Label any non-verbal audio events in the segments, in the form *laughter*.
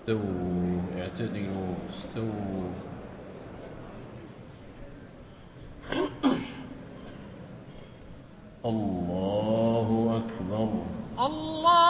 استووا اعتدلوا استووا. *coughs* الله أكبر. الله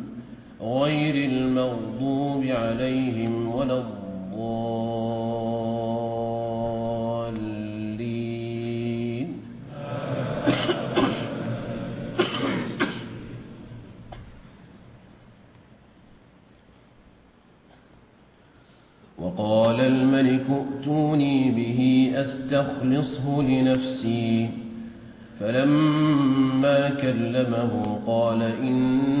غير المغضوب عليهم ولا الضالين. وقال الملك ائتوني به أستخلصه لنفسي. فلما كلمه قال إن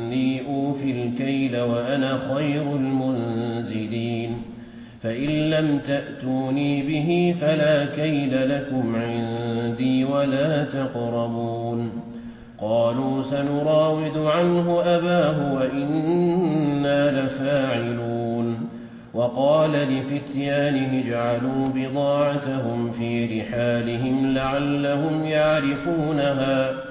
إني أوفي الكيل وأنا خير المنزلين فإن لم تأتوني به فلا كيل لكم عندي ولا تقربون قالوا سنراود عنه أباه وإنا لفاعلون وقال لفتيانه اجعلوا بضاعتهم في رحالهم لعلهم يعرفونها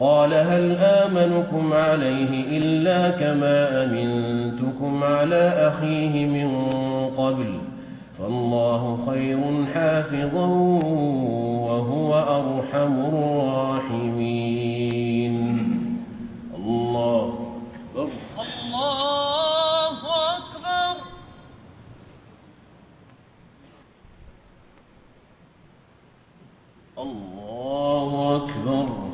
قال هل آمنكم عليه إلا كما أمنتكم على أخيه من قبل فالله خير حافظا وهو أرحم الراحمين. الله أكبر. الله أكبر. الله أكبر.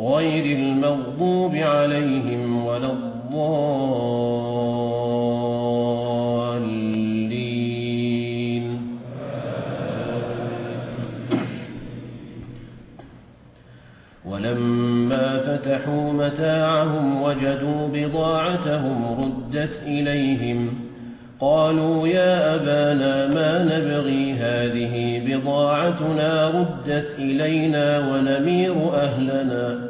غير المغضوب عليهم ولا الضالين. ولما فتحوا متاعهم وجدوا بضاعتهم ردت إليهم. قالوا يا أبانا ما نبغي هذه بضاعتنا ردت إلينا ونمير أهلنا.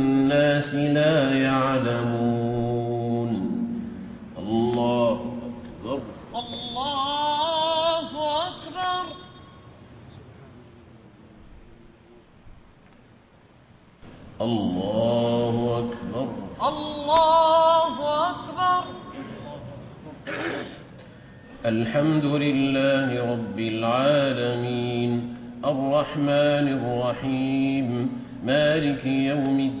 الناس لا يعلمون. الله أكبر. الله أكبر. الله أكبر. الله أكبر. الحمد لله رب العالمين. الرحمن الرحيم. مالك يوم الدين.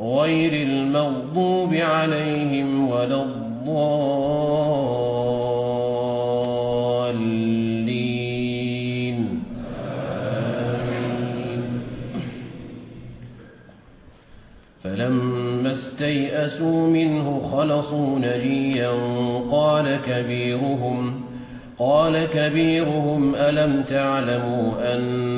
غير المغضوب عليهم ولا الضالين. آمين فلما استيئسوا منه خلصوا نجيا قال كبيرهم قال كبيرهم ألم تعلموا أن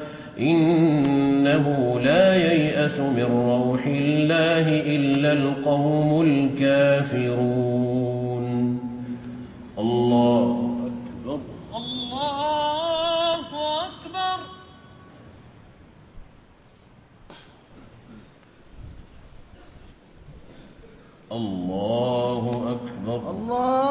إنه لا ييأس من روح الله إلا القوم الكافرون. الله أكبر. الله أكبر. الله أكبر. الله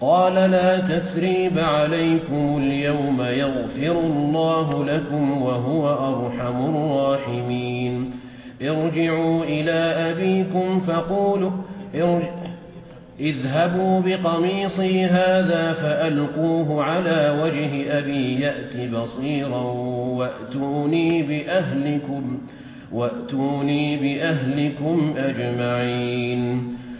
قال لا تثريب عليكم اليوم يغفر الله لكم وهو أرحم الراحمين. ارجعوا إلى أبيكم فقولوا اذهبوا بقميصي هذا فألقوه على وجه أبي يأت بصيرا وأتوني بأهلكم, وأتوني بأهلكم أجمعين.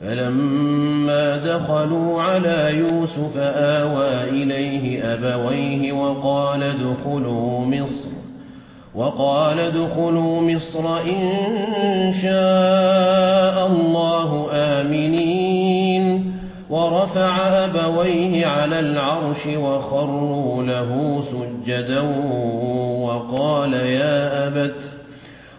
فلما دخلوا على يوسف آوى إليه أبويه وقال دخلوا مصر وقال دخلوا مصر إن شاء الله آمنين. ورفع أبويه على العرش وخروا له سجدا وقال يا أبت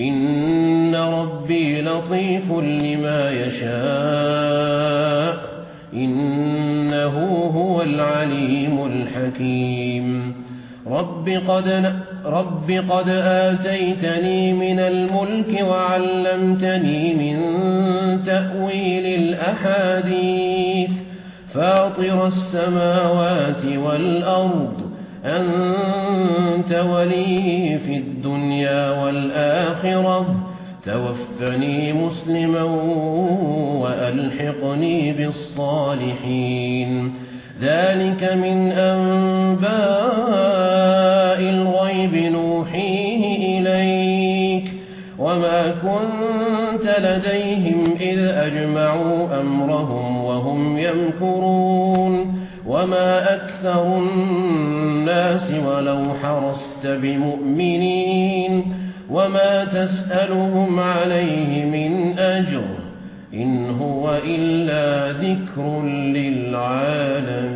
إن ربي لطيف لما يشاء إنه هو العليم الحكيم رب قد, رب قد آتيتني من الملك وعلمتني من تأويل الأحاديث فاطر السماوات والأرض أنت ولي في الدين الدنيا والآخرة توفني مسلما وألحقني بالصالحين. ذلك من أنباء الغيب نوحيه إليك. وما كنت لديهم إذ أجمعوا أمرهم وهم يمكرون. وما أكثر الناس ولو حرص بمؤمنين وما تسألهم عليه من أجر إن هو إلا ذكر للعالمين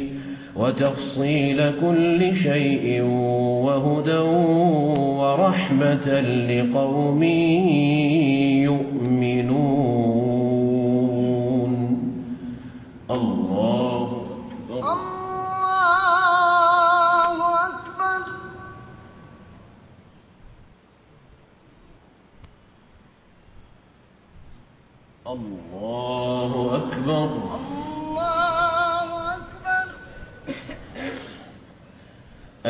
وتفصيل كل شيء وهدى ورحمة لقوم يؤمنون. الله أكبر. الله أكبر. الله أكبر.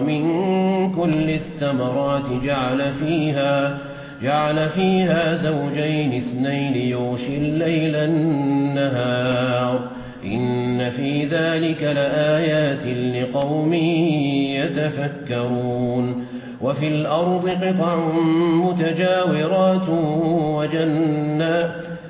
ومن كل الثمرات جعل فيها جعل فيها زوجين اثنين يوشي الليل النهار. إن في ذلك لآيات لقوم يتفكرون. وفي الأرض قطع متجاورات وجنات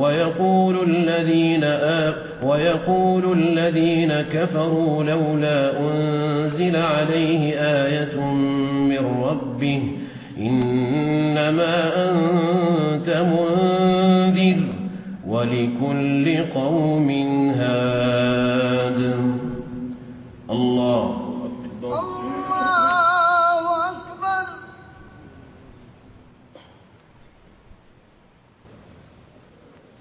ويقول الذين آق ويقول الذين كفروا لولا أنزل عليه آية من ربه إنما أنت منذر ولكل قوم هاد. الله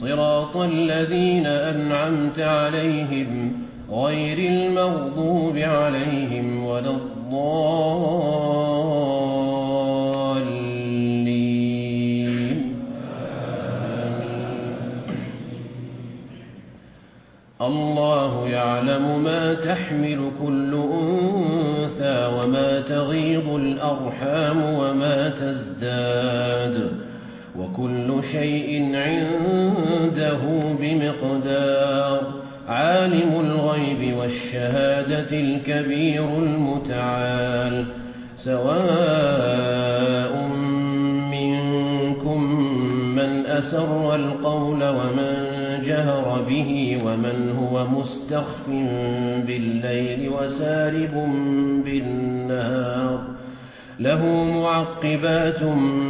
صراط الذين أنعمت عليهم غير المغضوب عليهم ولا الضالين. الله يعلم ما تحمل كل أنثى وما تغيض الأرحام وما تزداد. وكل شيء عنده بمقدار. عالم الغيب والشهادة الكبير المتعال. سواء منكم من أسر القول ومن جهر به ومن هو مستخف بالليل وسارب بالنار له معقبات من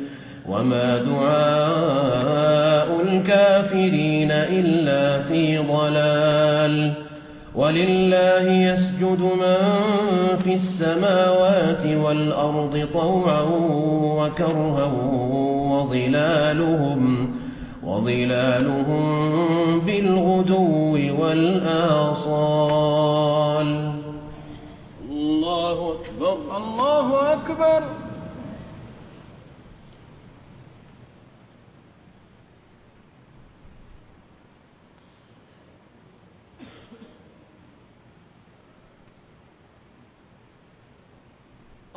وما دعاء الكافرين إلا في ضلال ولله يسجد من في السماوات والأرض طوعا وكرها وظلالهم وظلالهم بالغدو والآصال الله أكبر الله أكبر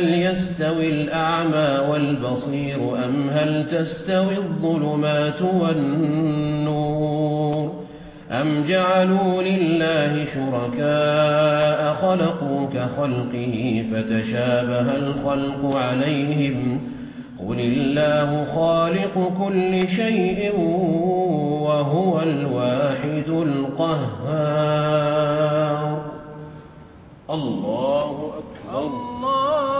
هل يستوي الأعمى والبصير أم هل تستوي الظلمات والنور أم جعلوا لله شركاء خلقوا كخلقه فتشابه الخلق عليهم قل الله خالق كل شيء وهو الواحد القهار الله أكبر الله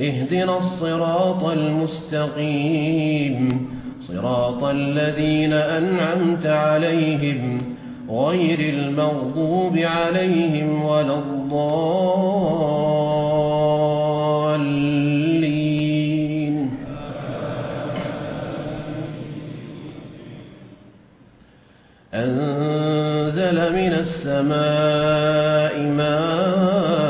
اهدنا الصراط المستقيم. صراط الذين أنعمت عليهم غير المغضوب عليهم ولا الضالين. أنزل من السماء ماء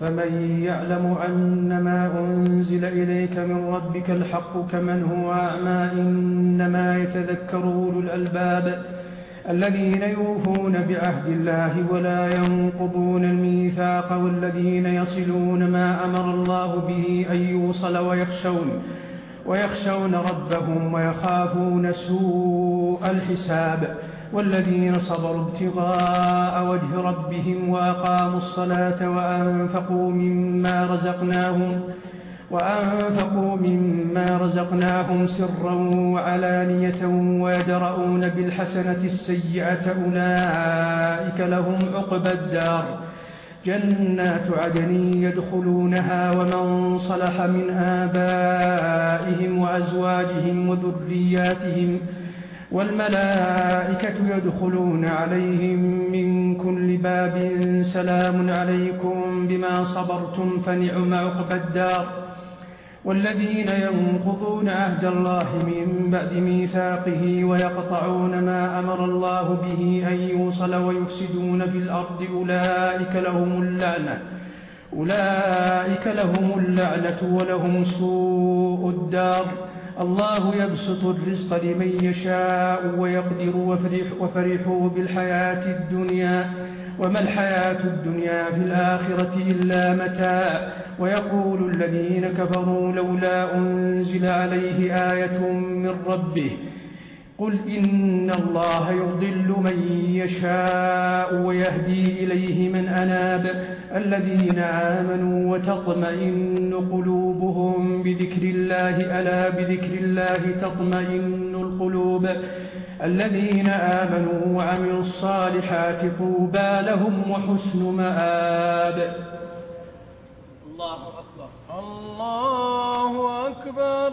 فمن يعلم أن ما أنزل إليك من ربك الحق كمن هو أعمى إنما يتذكر أولو الألباب الذين يوفون بعهد الله ولا ينقضون الميثاق والذين يصلون ما أمر الله به أن يوصل ويخشون ويخشون ربهم ويخافون سوء الحساب. والذين صبروا ابتغاء وجه ربهم وأقاموا الصلاة وأنفقوا مما رزقناهم وأنفقوا مما رزقناهم سرا وعلانية ويدرؤون بالحسنة السيئة أولئك لهم عقبى الدار جنات عدن يدخلونها ومن صلح من آبائهم وأزواجهم وذرياتهم وذرياتهم والملائكة يدخلون عليهم من كل باب سلام عليكم بما صبرتم فنعم عقب الدار والذين ينقضون عهد الله من بعد ميثاقه ويقطعون ما أمر الله به أن يوصل ويفسدون في الأرض أولئك لهم اللعنة أولئك لهم اللعنة ولهم سوء الدار الله يبسط الرزق لمن يشاء ويقدر وفرح وفرحوا بالحياة الدنيا وما الحياة الدنيا في الآخرة إلا متاء ويقول الذين كفروا لولا أنزل عليه آية من ربه قل إن الله يضل من يشاء ويهدي إليه من أناب الذين آمنوا وتطمئن قلوبهم بذكر الله ألا بذكر الله تطمئن القلوب الذين آمنوا وعملوا الصالحات طوبى لهم وحسن مآب الله أكبر الله أكبر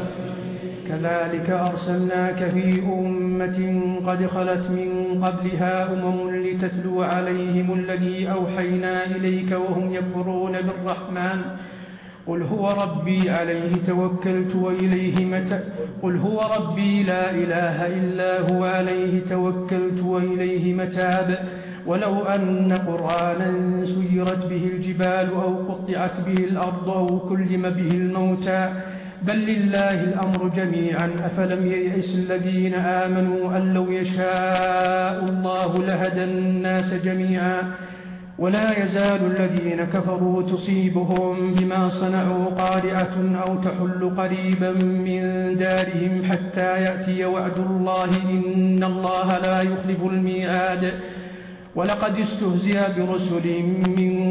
كذلك أرسلناك في أمة قد خلت من قبلها أمم لتتلو عليهم الذي أوحينا إليك وهم يكفرون بالرحمن قل هو ربي عليه توكلت وإليه مت قل هو ربي لا إله إلا هو عليه توكلت وإليه متاب ولو أن قرآنا سيرت به الجبال أو قطعت به الأرض أو كلم به الموتى بل لله الأمر جميعا. أفلم ييئس الذين آمنوا أن لو يشاء الله لهدى الناس جميعا. ولا يزال الذين كفروا تصيبهم بما صنعوا قارعة أو تحل قريبا من دارهم حتى يأتي وعد الله إن الله لا يخلف الميعاد. ولقد استهزي برسل من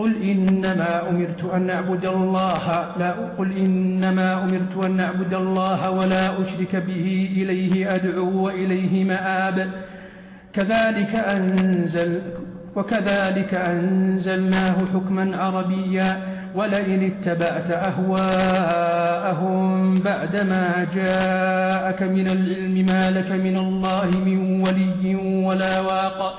قل إنما أمرت أن أعبد الله لا قل إنما أمرت أن أعبد الله ولا أشرك به إليه أدعو وإليه مآب. كذلك أنزل وكذلك أنزلناه حكما عربيا ولئن اتبعت أهواءهم بعدما جاءك من العلم ما لك من الله من ولي ولا واقٍ.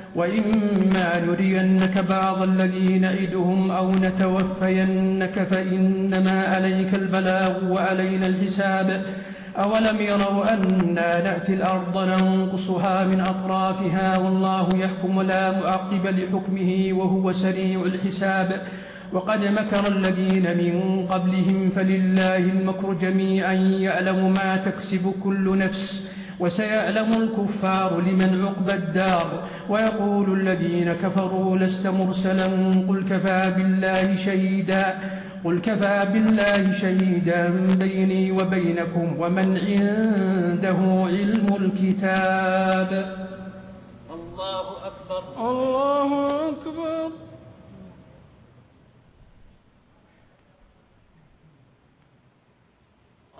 وإما نرينك بعض الذي إدهم أو نتوفينك فإنما عليك البلاغ وعلينا الحساب أولم يروا أنا نأتي الأرض ننقصها من أطرافها والله يحكم لا مؤقب لحكمه وهو سريع الحساب وقد مكر الذين من قبلهم فلله المكر جميعا يعلم ما تكسب كل نفس وسيعلم الكفار لمن عقب الدار ويقول الذين كفروا لست مرسلا قل كفى بالله شهيدا قل كفى بالله شهيدا بيني وبينكم ومن عنده علم الكتاب. الله أكبر. الله أكبر.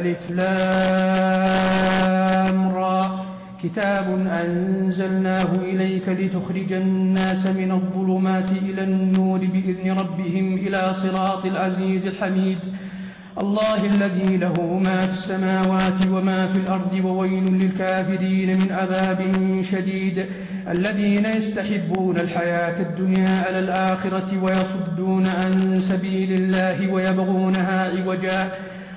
ألف لام را. كتاب أنزلناه إليك لتخرج الناس من الظلمات إلى النور بإذن ربهم إلى صراط العزيز الحميد. الله الذي له ما في السماوات وما في الأرض وويل للكافرين من عذاب شديد. الذين يستحبون الحياة الدنيا على الآخرة ويصدون عن سبيل الله ويبغونها عوجا.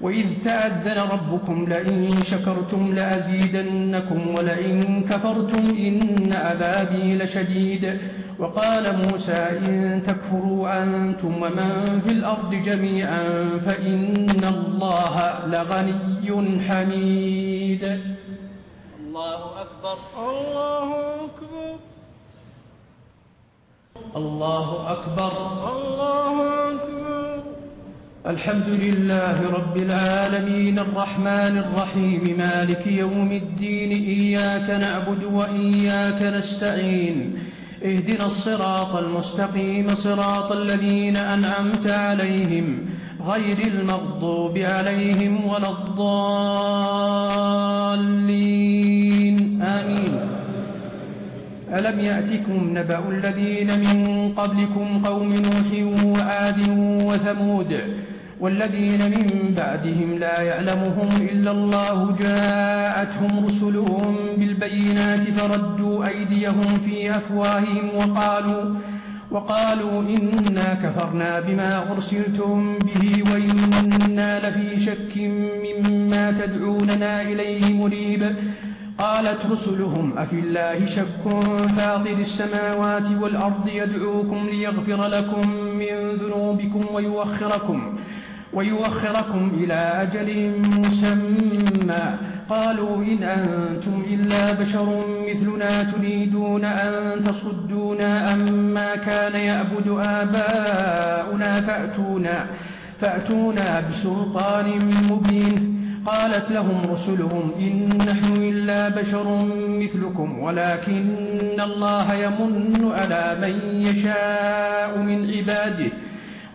وإذ تأذن ربكم لئن شكرتم لأزيدنكم ولئن كفرتم إن أبابي لشديد وقال موسى إن تكفروا أنتم ومن في الأرض جميعا فإن الله لغني حميد الله أكبر. الله أكبر. الله أكبر. الله أكبر. الحمد لله رب العالمين الرحمن الرحيم مالك يوم الدين إياك نعبد وإياك نستعين اهدنا الصراط المستقيم صراط الذين أنعمت عليهم غير المغضوب عليهم ولا الضالين. آمين. ألم يأتكم نبأ الذين من قبلكم قوم نوح وعاد وثمود والذين من بعدهم لا يعلمهم إلا الله جاءتهم رسلهم بالبينات فردوا أيديهم في أفواههم وقالوا وقالوا إنا كفرنا بما أرسلتم به وإنا لفي شك مما تدعوننا إليه مريب. قالت رسلهم أفي الله شك فاطر السماوات والأرض يدعوكم ليغفر لكم من ذنوبكم ويوخركم ويوخركم إلى أجل مسمى. قالوا إن أنتم إلا بشر مثلنا تريدون أن تصدونا أما كان يأبد آباؤنا فأتونا, فأتونا بسلطان مبين. قالت لهم رسلهم إن نحن إلا بشر مثلكم ولكن الله يمن على من يشاء من عباده.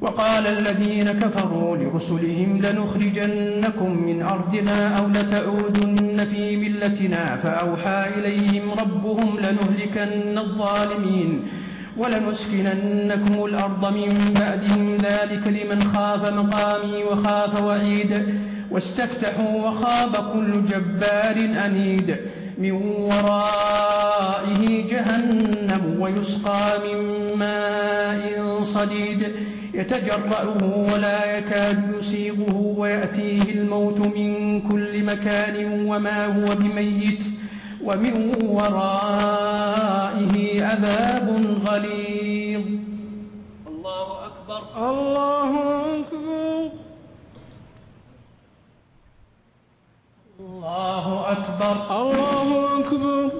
وقال الذين كفروا لرسلهم لنخرجنكم من أرضنا أو لتعودن في ملتنا فأوحى إليهم ربهم لنهلكن الظالمين ولنسكننكم الأرض من بعدهم ذلك لمن خاف مقامي وخاف وعيد واستفتحوا وخاب كل جبار أنيد من ورائه جهنم ويسقى من ماء صديد يتجرأه ولا يكاد يسيغه ويأتيه الموت من كل مكان وما هو بميت ومن ورائه عذاب غليظ. الله أكبر. الله أكبر. الله أكبر. الله أكبر.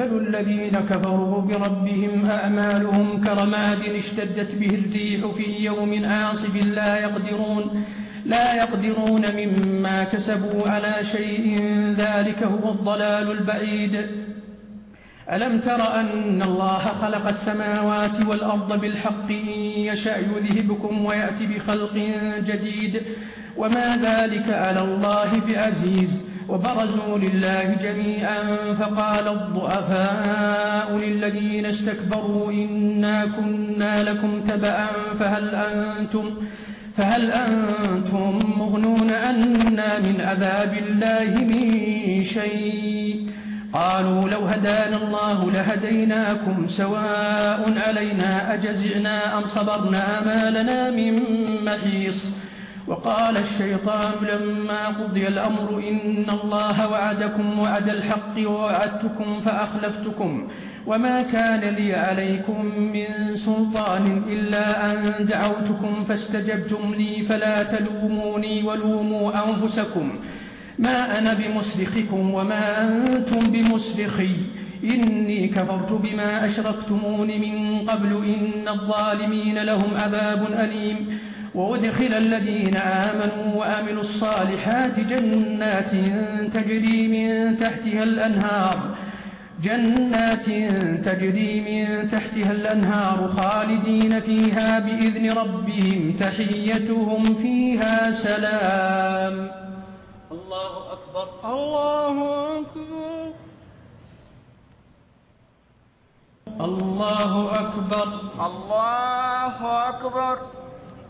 مثل الذين كفروا بربهم أعمالهم كرماد اشتدت به الريح في يوم عاصف لا يقدرون لا يقدرون مما كسبوا على شيء. ذلك هو الضلال البعيد. ألم تر أن الله خلق السماوات والأرض بالحق؟ يشأ يذهبكم ويأتي بخلق جديد. وما ذلك على الله بعزيز. وبرزوا لله جميعا فقال الضعفاء للذين استكبروا إنا كنا لكم تبعا فهل أنتم, فهل أنتم مغنون أنا من عذاب الله من شيء؟ قالوا لو هدانا الله لهديناكم سواء علينا أجزعنا أم صبرنا ما لنا من محيص وقال الشيطان لما قضي الأمر إن الله وعدكم وعد الحق ووعدتكم فأخلفتكم وما كان لي عليكم من سلطان إلا أن دعوتكم فاستجبتم لي فلا تلوموني ولوموا أنفسكم ما أنا بمسرخكم وما أنتم بمسرخي إني كفرت بما أشركتمون من قبل إن الظالمين لهم أباب أليم وأدخل الذين آمنوا وآمنوا الصالحات جنات تجري من تحتها الأنهار جنات تجري من تحتها الأنهار خالدين فيها بإذن ربهم تحيتهم فيها سلام. الله أكبر. الله أكبر. الله أكبر. الله أكبر, الله أكبر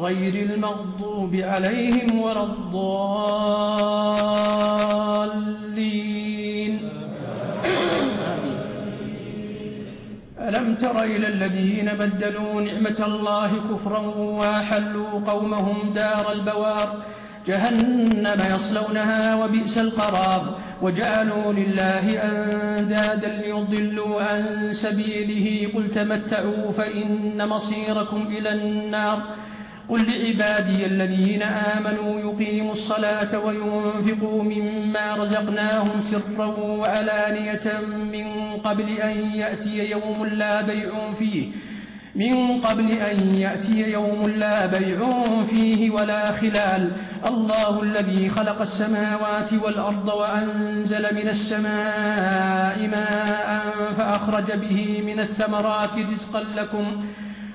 غير المغضوب عليهم ولا الضالين. ألم تر إلى الذين بدلوا نعمة الله كفرا وحلوا قومهم دار البوار؟ جهنم يصلونها وبئس القرار. وجعلوا لله أندادا ليضلوا عن سبيله. قل تمتعوا فإن مصيركم إلى النار. قل لعبادي الذين آمنوا يقيموا الصلاة وينفقوا مما رزقناهم سرا وألانية من قبل أن يأتي يوم لا بيع فيه من قبل أن يأتي يوم لا بيع فيه ولا خلال الله الذي خلق السماوات والأرض وأنزل من السماء ماء فأخرج به من الثمرات رزقا لكم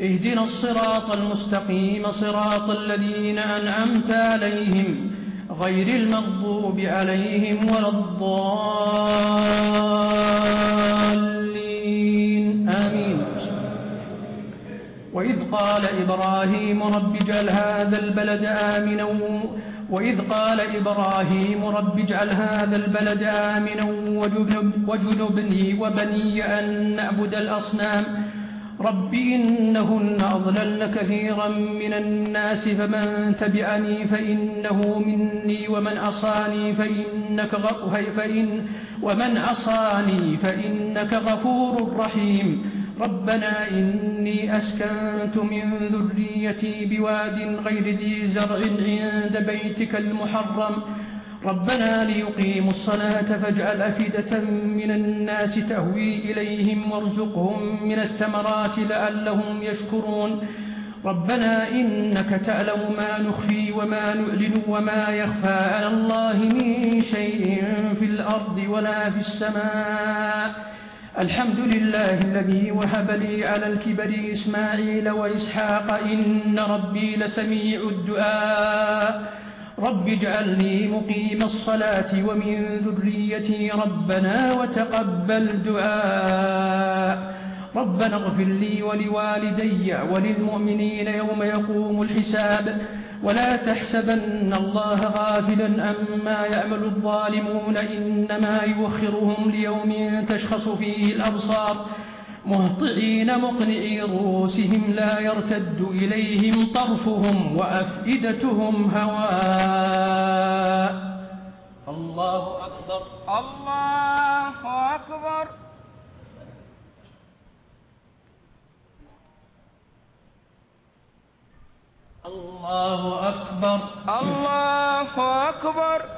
اهدنا الصراط المستقيم صراط الذين أنعمت عليهم غير المغضوب عليهم ولا الضالين. آمين. وإذ قال إبراهيم رب جل هذا البلد آمنا وإذ قال إبراهيم رب اجعل هذا البلد آمنا وجنبني وبني أن نعبد الأصنام رب إنهن أضللن كثيرا من الناس فمن تبعني فإنه مني ومن أصاني فإنك فإن ومن أصاني فإنك غفور رحيم. ربنا إني أسكنت من ذريتي بواد غير ذي زرع عند بيتك المحرم ربنا ليقيموا الصلاة فاجعل أفدة من الناس تهوي إليهم وارزقهم من الثمرات لعلهم يشكرون. ربنا إنك تعلم ما نخفي وما نؤلن وما يخفى على الله من شيء في الأرض ولا في السماء. الحمد لله الذي وهب لي على الكبر إسماعيل وإسحاق. إن ربي لسميع الدعاء. رب اجعلني مقيم الصلاة ومن ذريتي ربنا وتقبل دعاء. ربنا اغفر لي ولوالدي وللمؤمنين يوم يقوم الحساب. ولا تحسبن الله غافلا أما يعمل الظالمون إنما يوخرهم ليوم تشخص فيه الأبصار. مهطعين مقنعي رؤوسهم لا يرتد إليهم طرفهم وأفئدتهم هواء. الله أكبر. الله أكبر. الله أكبر. الله أكبر.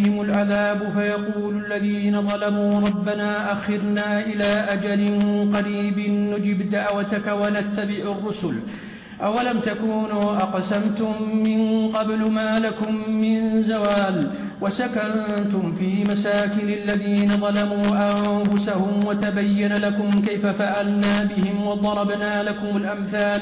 العذاب فيقول الذين ظلموا ربنا أخرنا إلى أجل قريب نجب دعوتك ونتبع الرسل. أولم تكونوا أقسمتم من قبل ما لكم من زوال وسكنتم في مساكن الذين ظلموا أنفسهم وتبين لكم كيف فعلنا بهم وضربنا لكم الأمثال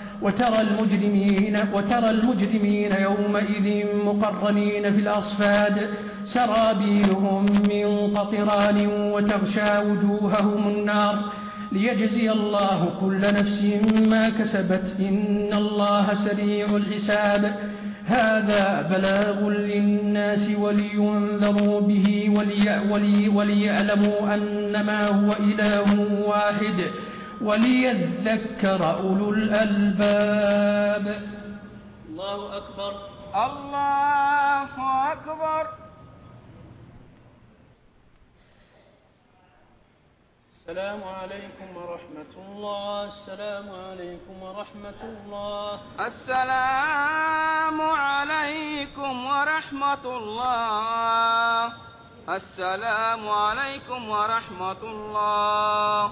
وترى المجرمين, وترى المجرمين يومئذ مقرنين في الأصفاد. سرابيلهم من قطران وتغشى وجوههم النار. ليجزي الله كل نفس ما كسبت. إن الله سريع الحساب. هذا بلاغ للناس ولينذروا به وليألموا أنما هو إله واحد. وليذكر أولو الألباب. الله أكبر الله أكبر السلام عليكم ورحمة الله السلام عليكم ورحمة الله السلام عليكم ورحمة الله السلام عليكم ورحمة الله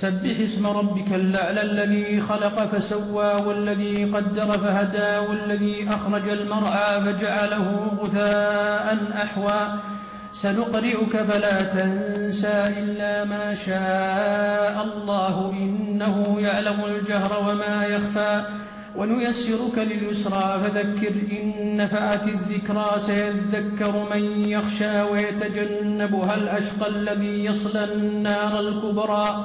سبح اسم ربك اللعلى الذي خلق فسوى والذي قدر فهدى والذي أخرج المرعى فجعله غثاء أحوى. سنقرئك فلا تنسى إلا ما شاء الله إنه يعلم الجهر وما يخفى. ونيسرك لليسرى فذكر إن نفعت الذكرى سيذكر من يخشى ويتجنبها الأشقى الذي يصلى النار الكبرى.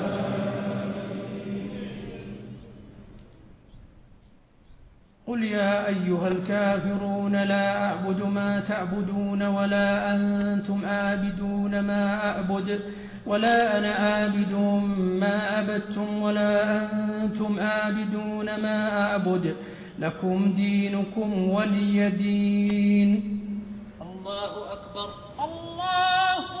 قل يا أيها الكافرون لا أعبد ما تعبدون ولا أنتم آبدون ما أعبد ولا أنا آبد ما أبدتم ولا أنتم آبدون ما أعبد لكم دينكم ولي دين. الله أكبر. الله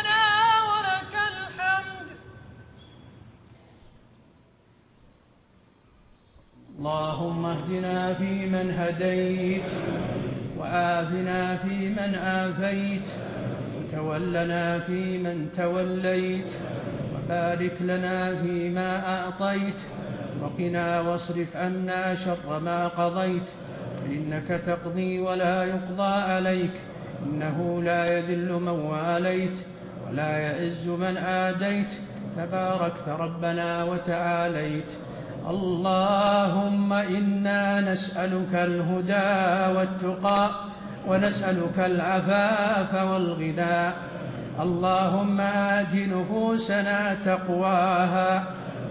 فيمن هديت وآفنا فيمن آفيت وتولنا فيمن توليت وبارك لنا فيما أعطيت وقنا واصرف عنا شر ما قضيت إنك تقضي ولا يقضى عليك إنه لا يذل من واليت ولا يعز من آديت تباركت ربنا وتعاليت اللهم إنا نسألك الهدى والتقى ونسألك العفاف والغنى. اللهم آت نفوسنا تقواها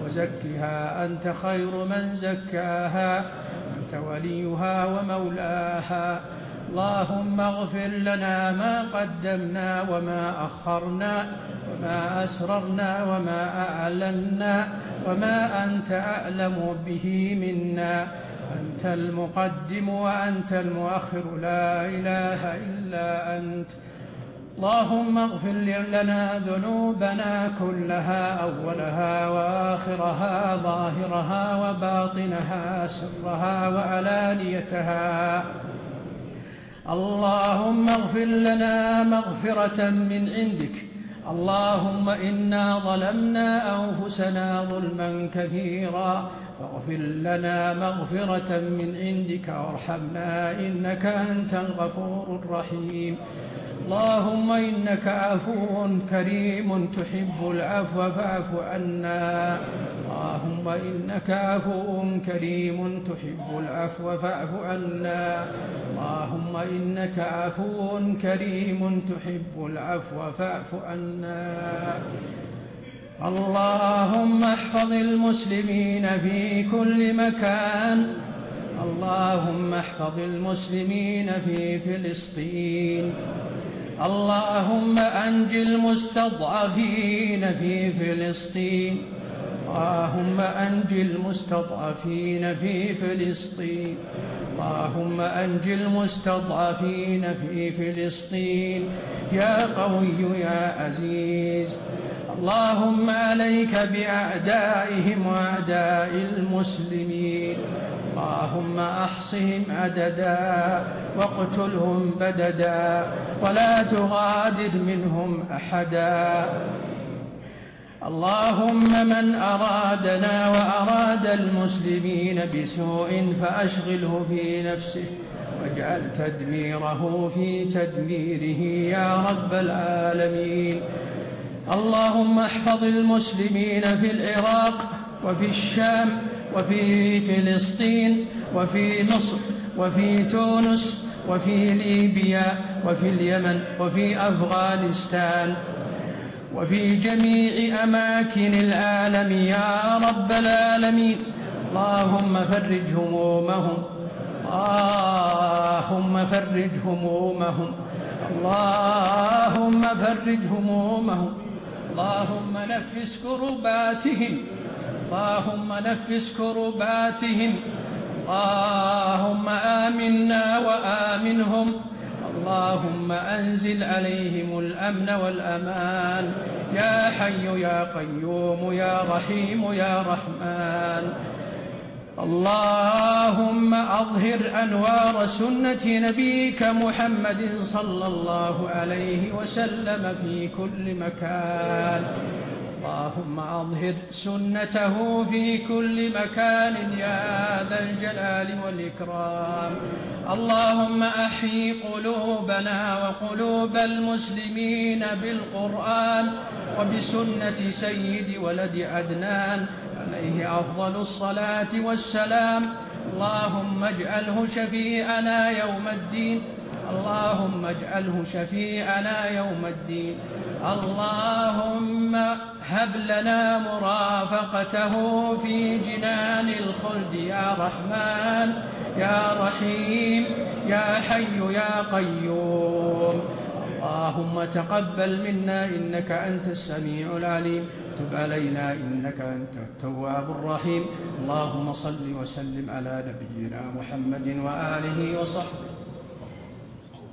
وزكها أنت خير من زكاها. أنت وليها ومولاها. اللهم اغفر لنا ما قدمنا وما أخرنا وما أسررنا وما أعلنا. وما أنت أعلم به منا أنت المقدم وأنت المؤخر لا إله إلا أنت اللهم اغفر لنا ذنوبنا كلها أولها وآخرها ظاهرها وباطنها سرها وعلانيتها اللهم اغفر لنا مغفرة من عندك اللهم إنا ظلمنا أنفسنا ظلما كثيرا فاغفر لنا مغفرة من عندك وارحمنا إنك أنت الغفور الرحيم. اللهم إنك عفو كريم تحب العفو فاعف عنا. اللهم إنك عفو كريم تحب العفو فاعف عنا. اللهم إنك عفو كريم تحب العفو فاعف عنا. اللهم احفظ المسلمين في كل مكان. اللهم احفظ المسلمين في فلسطين. اللهم أنجي المستضعفين في فلسطين. اللهم أنج المستضعفين في فلسطين. اللهم أنج المستضعفين في فلسطين. يا قوي يا عزيز. اللهم عليك بأعدائهم وأعداء المسلمين. اللهم أحصهم عددا واقتلهم بددا. ولا تغادر منهم أحدا. اللهم من أرادنا وأراد المسلمين بسوء فأشغله في نفسه واجعل تدميره في تدميره يا رب العالمين. اللهم احفظ المسلمين في العراق وفي الشام وفي فلسطين وفي مصر وفي تونس وفي ليبيا وفي اليمن وفي أفغانستان. وفي جميع أماكن العالم يا رب العالمين. اللهم فرج همومهم. اللهم فرج همومهم. اللهم فرج همومهم. اللهم نفس كرباتهم. اللهم نفس كرباتهم. اللهم آمنا وآمنهم. اللهم أنزل عليهم الأمن والأمان. يا حي يا قيوم يا رحيم يا رحمن. اللهم أظهر أنوار سنة نبيك محمد صلى الله عليه وسلم في كل مكان. اللهم أظهر سنته في كل مكان يا ذا الجلال والإكرام. اللهم أحيي قلوبنا وقلوب المسلمين بالقرآن وبسنة سيد ولد عدنان. عليه أفضل الصلاة والسلام. اللهم اجعله شفيئنا يوم الدين. اللهم اجعله شفيعنا يوم الدين. اللهم هب لنا مرافقته في جنان الخلد. يا رحمن يا رحيم يا حي يا قيوم. اللهم تقبل منا إنك أنت السميع العليم. تب علينا إنك أنت التواب الرحيم. اللهم صل وسلم على نبينا محمد وآله وصحبه.